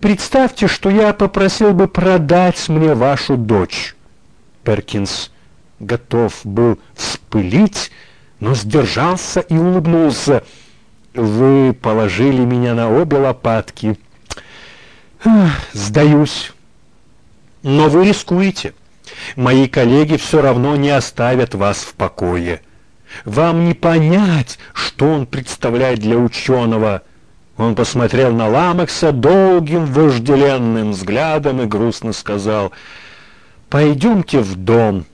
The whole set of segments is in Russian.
Представьте, что я попросил бы продать мне вашу дочь. Перкинс готов был вспылить, но сдержался и улыбнулся. Вы положили меня на обе лопатки. Сдаюсь. Но вы рискуете. Мои коллеги все равно не оставят вас в покое. Вам не понять, что он представляет для ученого. Он посмотрел на Ламекса долгим вожделенным взглядом и грустно сказал, «Пойдемте в дом».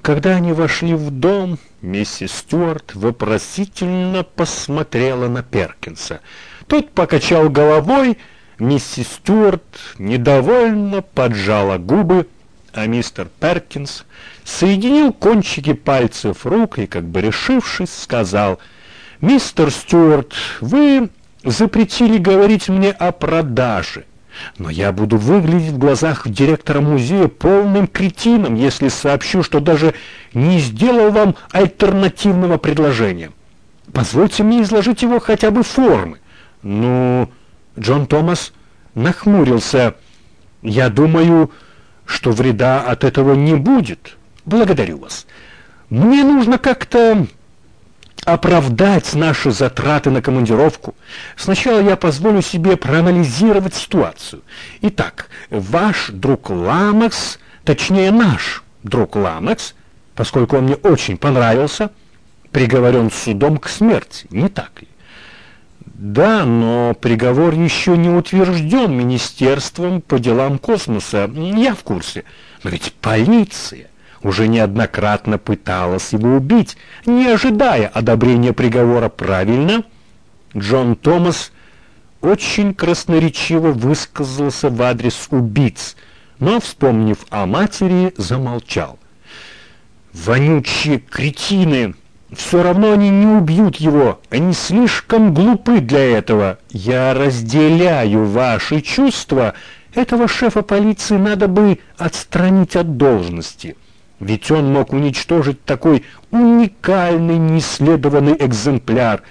Когда они вошли в дом, миссис Стюарт вопросительно посмотрела на Перкинса. Тот покачал головой, миссис Стюарт недовольно поджала губы, а мистер Перкинс соединил кончики пальцев рук и, как бы решившись, сказал, «Мистер Стюарт, вы запретили говорить мне о продаже, но я буду выглядеть в глазах директора музея полным кретином, если сообщу, что даже не сделал вам альтернативного предложения. Позвольте мне изложить его хотя бы формы». «Ну...» Джон Томас нахмурился. «Я думаю, что вреда от этого не будет. Благодарю вас. Мне нужно как-то оправдать наши затраты на командировку. Сначала я позволю себе проанализировать ситуацию. Итак, ваш друг Ламекс, точнее наш друг Ламекс, поскольку он мне очень понравился, приговорен судом к смерти, не так ли? Да, но приговор еще не утвержден Министерством по делам космоса. Я в курсе. Но ведь полиция уже неоднократно пыталась его убить, не ожидая одобрения приговора правильно. Джон Томас очень красноречиво высказался в адрес убийц, но, вспомнив о матери, замолчал. «Вонючие кретины!» Все равно они не убьют его, они слишком глупы для этого. Я разделяю ваши чувства. Этого шефа полиции надо бы отстранить от должности. Ведь он мог уничтожить такой уникальный, неисследованный экземпляр.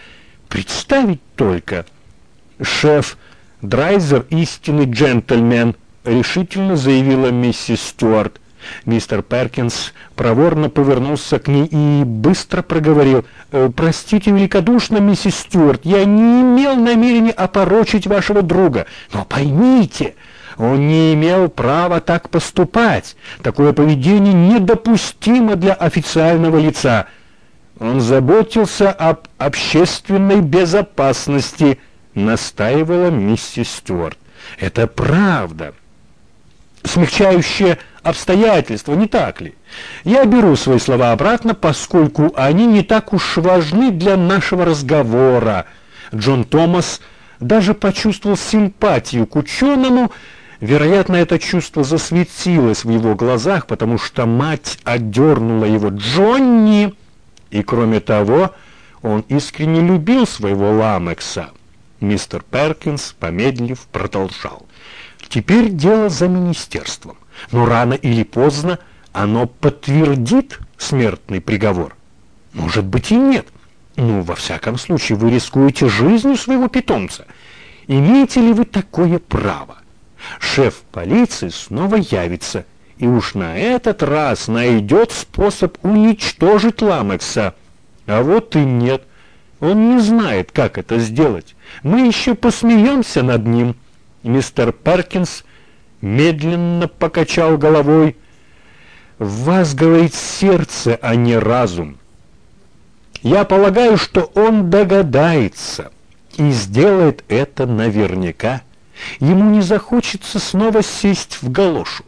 Представить только. Шеф Драйзер истинный джентльмен, решительно заявила миссис Стюарт. Мистер Перкинс проворно повернулся к ней и быстро проговорил. «Э, «Простите великодушно, миссис Стюарт, я не имел намерения опорочить вашего друга, но поймите...» Он не имел права так поступать. Такое поведение недопустимо для официального лица. Он заботился об общественной безопасности, настаивала миссис Стюарт. Это правда. Смягчающее обстоятельства, не так ли? Я беру свои слова обратно, поскольку они не так уж важны для нашего разговора. Джон Томас даже почувствовал симпатию к ученому, Вероятно, это чувство засветилось в его глазах, потому что мать отдернула его Джонни, и кроме того, он искренне любил своего Ламекса. Мистер Перкинс, помедлив, продолжал. Теперь дело за министерством но рано или поздно оно подтвердит смертный приговор. Может быть и нет. Ну, во всяком случае, вы рискуете жизнью своего питомца. Имеете ли вы такое право? Шеф полиции снова явится, и уж на этот раз найдет способ уничтожить Ламекса. А вот и нет. Он не знает, как это сделать. Мы еще посмеемся над ним. Мистер Паркинс медленно покачал головой. «В вас, — говорит, — сердце, а не разум. Я полагаю, что он догадается и сделает это наверняка. Ему не захочется снова сесть в галошу.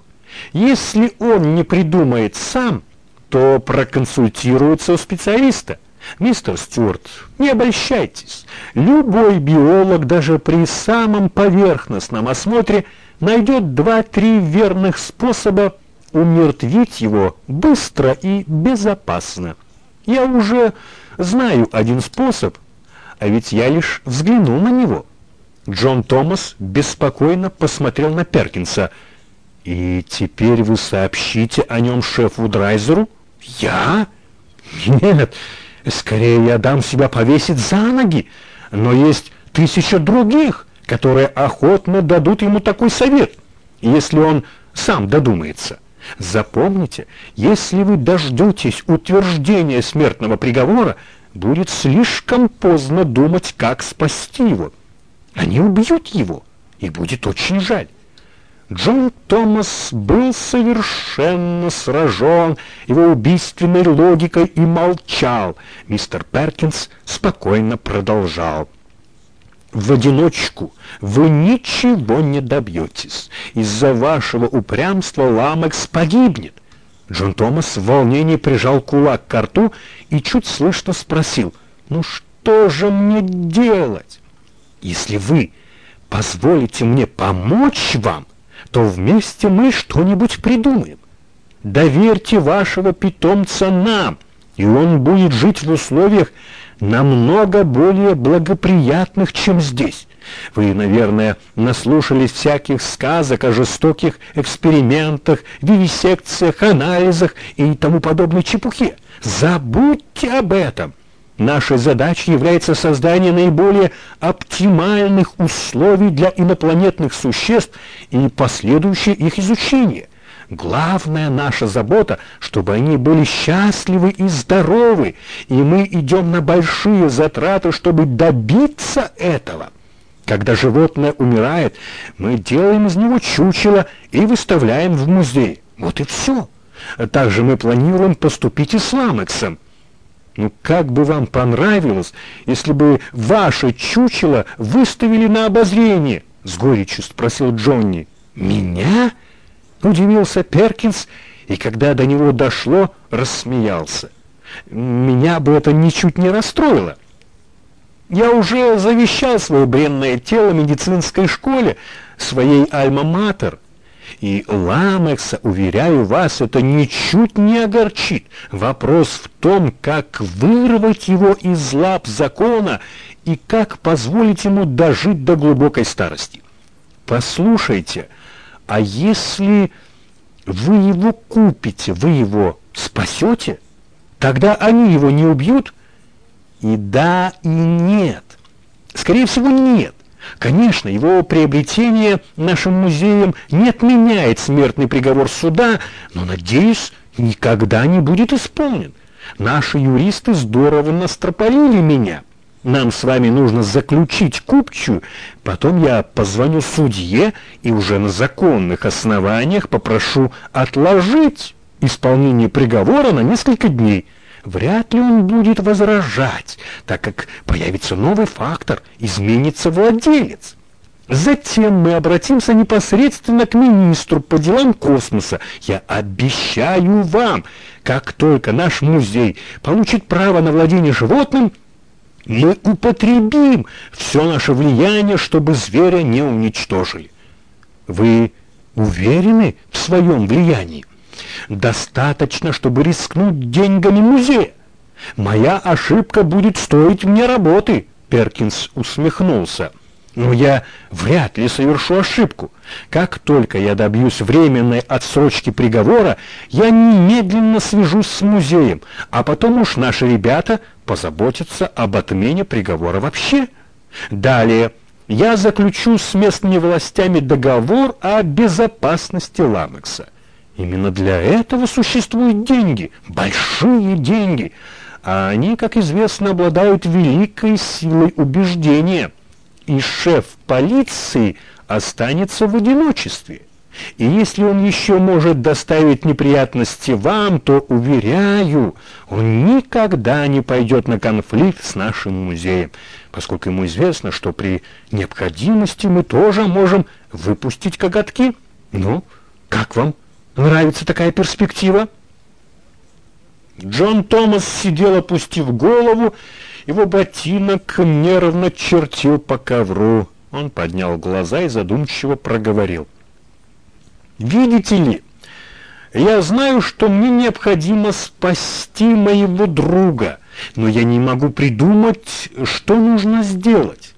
Если он не придумает сам, то проконсультируется у специалиста. Мистер Стюарт, не обольщайтесь. Любой биолог даже при самом поверхностном осмотре – найдет два-три верных способа умертвить его быстро и безопасно. Я уже знаю один способ, а ведь я лишь взглянул на него. Джон Томас беспокойно посмотрел на Перкинса. «И теперь вы сообщите о нем шефу Драйзеру?» «Я? Нет, скорее я дам себя повесить за ноги, но есть тысяча других» которые охотно дадут ему такой совет, если он сам додумается. Запомните, если вы дождетесь утверждения смертного приговора, будет слишком поздно думать, как спасти его. Они убьют его, и будет очень жаль. Джон Томас был совершенно сражен его убийственной логикой и молчал. Мистер Перкинс спокойно продолжал. В одиночку вы ничего не добьетесь. Из-за вашего упрямства Ламекс погибнет. Джон Томас в волнении прижал кулак к рту и чуть слышно спросил, «Ну что же мне делать? Если вы позволите мне помочь вам, то вместе мы что-нибудь придумаем. Доверьте вашего питомца нам, и он будет жить в условиях, намного более благоприятных, чем здесь. Вы, наверное, наслушались всяких сказок о жестоких экспериментах, вивисекциях, анализах и тому подобной чепухе. Забудьте об этом. Нашей задачей является создание наиболее оптимальных условий для инопланетных существ и последующее их изучение. Главная наша забота, чтобы они были счастливы и здоровы, и мы идем на большие затраты, чтобы добиться этого. Когда животное умирает, мы делаем из него чучело и выставляем в музей. Вот и все. Также мы планируем поступить и с Ламексом. Ну, как бы вам понравилось, если бы ваше чучело выставили на обозрение? С горечью спросил Джонни. Меня? Удивился Перкинс, и когда до него дошло, рассмеялся. Меня бы это ничуть не расстроило. Я уже завещал свое бренное тело медицинской школе, своей альма-матер. И Ламекса, уверяю вас, это ничуть не огорчит. Вопрос в том, как вырвать его из лап закона и как позволить ему дожить до глубокой старости. Послушайте, а если вы его купите, вы его спасете, тогда они его не убьют? И да, и нет. Скорее всего, нет. Конечно, его приобретение нашим музеем не отменяет смертный приговор суда, но, надеюсь, никогда не будет исполнен. Наши юристы здорово настропалили меня. Нам с вами нужно заключить купчую, потом я позвоню судье и уже на законных основаниях попрошу отложить исполнение приговора на несколько дней. Вряд ли он будет возражать, так как появится новый фактор, изменится владелец. Затем мы обратимся непосредственно к министру по делам космоса. Я обещаю вам, как только наш музей получит право на владение животным, мы употребим все наше влияние, чтобы зверя не уничтожили. Вы уверены в своем влиянии? Достаточно, чтобы рискнуть деньгами музея. Моя ошибка будет стоить мне работы, Перкинс усмехнулся. Но я вряд ли совершу ошибку. Как только я добьюсь временной отсрочки приговора, я немедленно свяжусь с музеем, а потом уж наши ребята позаботятся об отмене приговора вообще. Далее я заключу с местными властями договор о безопасности Ламекса. Именно для этого существуют деньги, большие деньги, а они, как известно, обладают великой силой убеждения – и шеф полиции останется в одиночестве. И если он еще может доставить неприятности вам, то, уверяю, он никогда не пойдет на конфликт с нашим музеем, поскольку ему известно, что при необходимости мы тоже можем выпустить коготки. Ну, как вам нравится такая перспектива? Джон Томас сидел, опустив голову, его ботинок нервно чертил по ковру. Он поднял глаза и задумчиво проговорил. «Видите ли, я знаю, что мне необходимо спасти моего друга, но я не могу придумать, что нужно сделать.